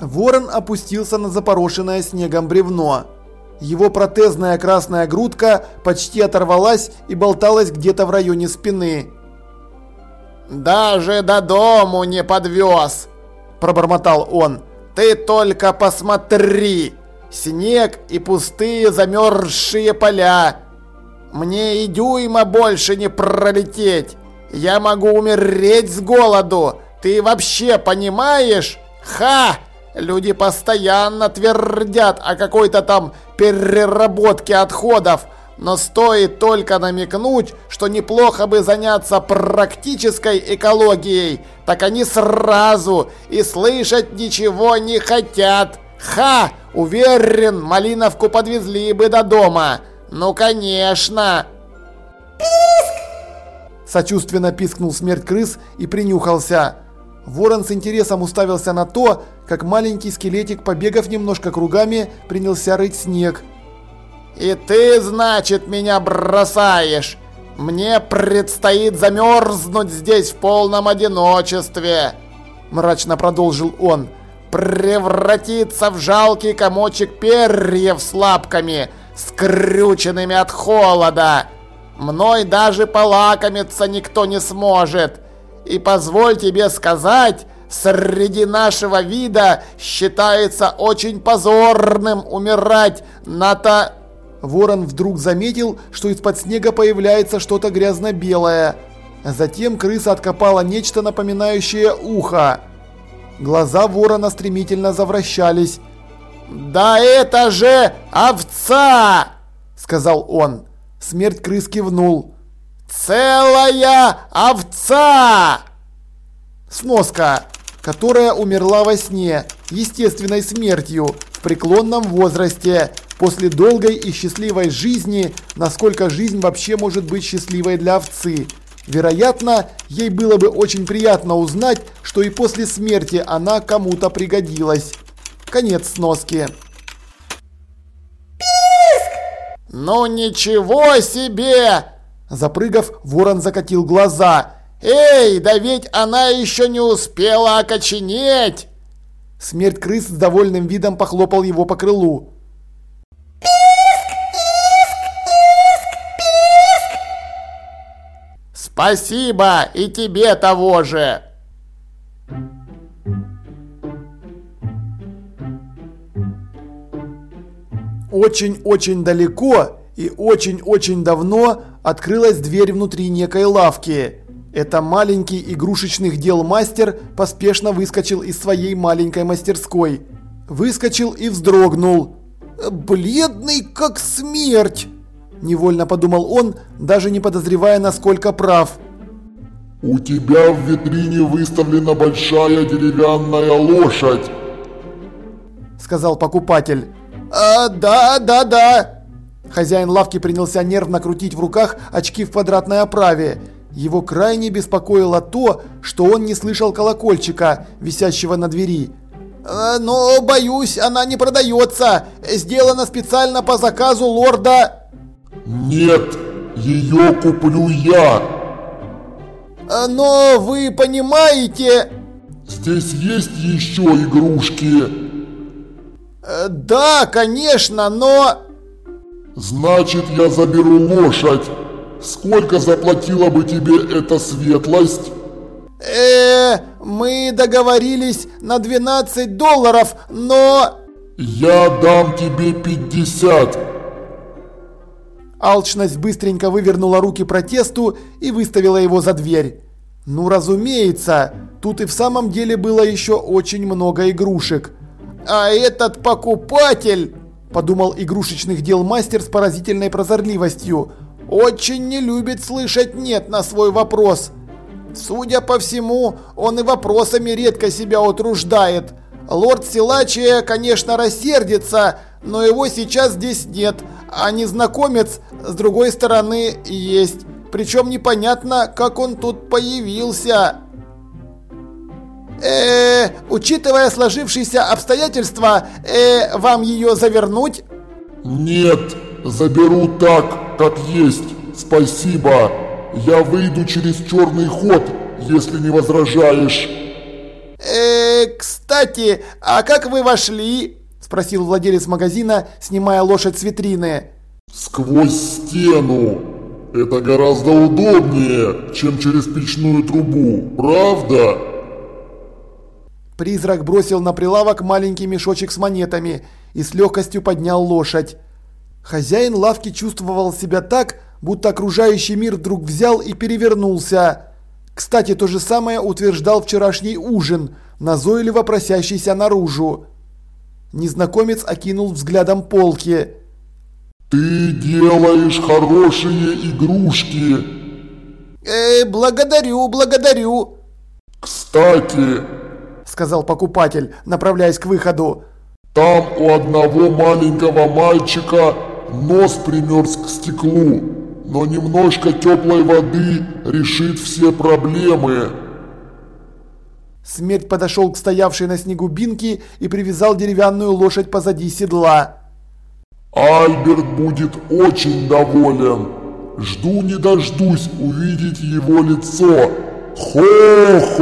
Ворон опустился на запорошенное снегом бревно. Его протезная красная грудка почти оторвалась и болталась где-то в районе спины. «Даже до дому не подвез!» – пробормотал он. «Ты только посмотри! Снег и пустые замерзшие поля! Мне и дюйма больше не пролететь! Я могу умереть с голоду! Ты вообще понимаешь? Ха! Люди постоянно твердят о какой-то там переработке отходов, но стоит только намекнуть, что неплохо бы заняться практической экологией, так они сразу и слышать ничего не хотят. Ха! Уверен, Малиновку подвезли бы до дома. Ну, конечно. Писк! Сочувственно пискнул смерть крыс и принюхался. Ворон с интересом уставился на то, как маленький скелетик, побегав немножко кругами, принялся рыть снег. «И ты, значит, меня бросаешь? Мне предстоит замерзнуть здесь в полном одиночестве!» Мрачно продолжил он. «Превратиться в жалкий комочек перьев с лапками, скрюченными от холода! Мной даже полакомиться никто не сможет!» И позволь тебе сказать, среди нашего вида считается очень позорным умирать на то... Ворон вдруг заметил, что из-под снега появляется что-то грязно-белое. Затем крыса откопала нечто напоминающее ухо. Глаза ворона стремительно завращались. «Да это же овца!» – сказал он. Смерть крыс кивнул. Целая овца! Сноска, которая умерла во сне, естественной смертью, в преклонном возрасте, после долгой и счастливой жизни, насколько жизнь вообще может быть счастливой для овцы. Вероятно, ей было бы очень приятно узнать, что и после смерти она кому-то пригодилась. Конец сноски. Писк! Ну ничего себе! Запрыгав, ворон закатил глаза. «Эй, да ведь она еще не успела окоченеть!» Смерть крыс с довольным видом похлопал его по крылу. «Писк! Писк! Писк! Писк!» «Спасибо! И тебе того же!» Очень-очень далеко и очень-очень давно открылась дверь внутри некой лавки. Это маленький игрушечных дел мастер поспешно выскочил из своей маленькой мастерской. Выскочил и вздрогнул. «Бледный как смерть!» Невольно подумал он, даже не подозревая, насколько прав. «У тебя в витрине выставлена большая деревянная лошадь!» Сказал покупатель. «А, да, да, да!» Хозяин лавки принялся нервно крутить в руках очки в квадратной оправе. Его крайне беспокоило то, что он не слышал колокольчика, висящего на двери. «Э, «Но, боюсь, она не продается. Сделана специально по заказу лорда...» «Нет, ее куплю я!» «Э, «Но вы понимаете...» «Здесь есть еще игрушки?» «Э, «Да, конечно, но...» Значит, я заберу лошадь. Сколько заплатила бы тебе эта светлость? Э, мы договорились на 12 долларов, но... Я дам тебе 50. Алчность быстренько вывернула руки протесту и выставила его за дверь. Ну, разумеется, тут и в самом деле было еще очень много игрушек. А этот покупатель подумал игрушечных дел мастер с поразительной прозорливостью. Очень не любит слышать «нет» на свой вопрос. Судя по всему, он и вопросами редко себя утруждает. Лорд Силачия, конечно, рассердится, но его сейчас здесь нет, а незнакомец, с другой стороны, есть. Причем непонятно, как он тут появился. Э, учитывая сложившиеся обстоятельства, э, вам ее завернуть? Нет, заберу так, как есть. Спасибо. Я выйду через черный ход, если не возражаешь. Э, кстати, а как вы вошли? Спросил владелец магазина, снимая лошадь с витрины. Сквозь стену. Это гораздо удобнее, чем через печную трубу, правда? Призрак бросил на прилавок маленький мешочек с монетами и с легкостью поднял лошадь. Хозяин лавки чувствовал себя так, будто окружающий мир вдруг взял и перевернулся. Кстати, то же самое утверждал вчерашний ужин, назойливо просящийся наружу. Незнакомец окинул взглядом полки. «Ты делаешь хорошие игрушки!» «Э, благодарю, благодарю!» «Кстати!» – сказал покупатель, направляясь к выходу. «Там у одного маленького мальчика нос примерз к стеклу но немножко теплой воды решит все проблемы. Смерть подошел к стоявшей на снегу бинке и привязал деревянную лошадь позади седла. Альберт будет очень доволен. Жду не дождусь увидеть его лицо. Хо-хо-хо!